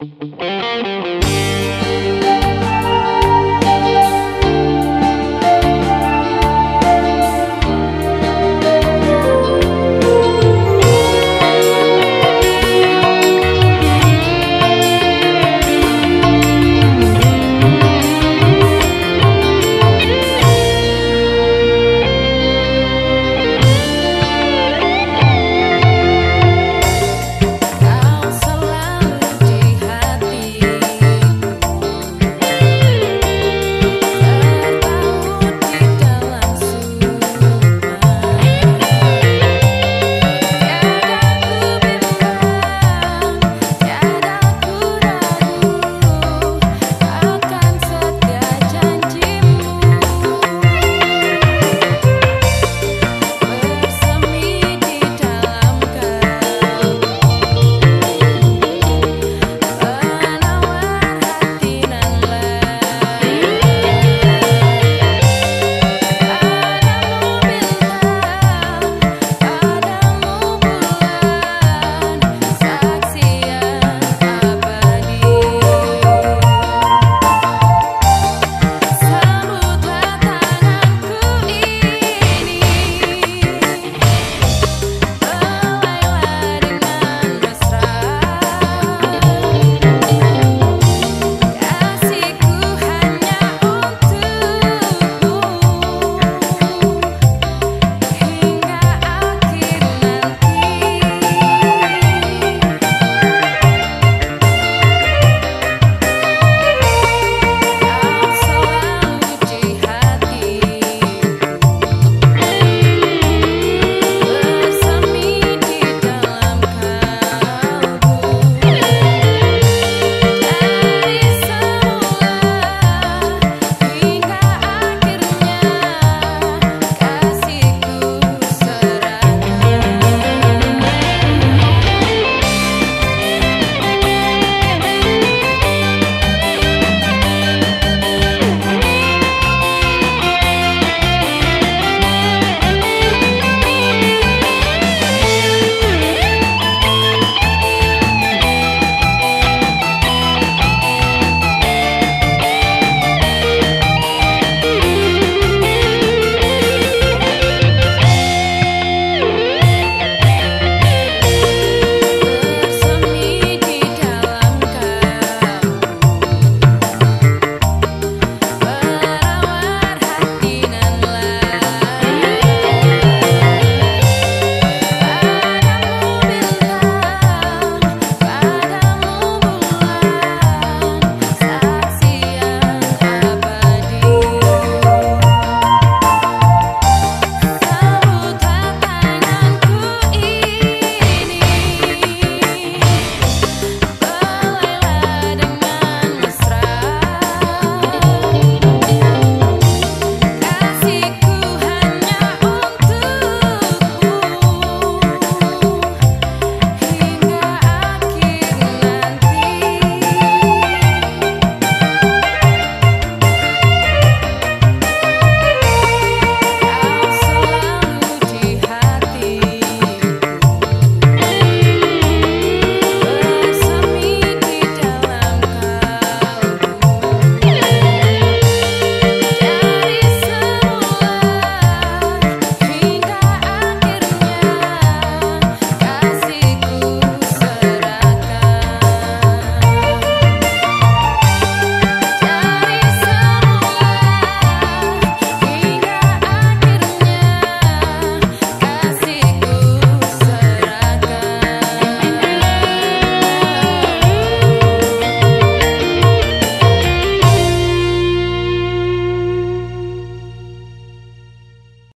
Música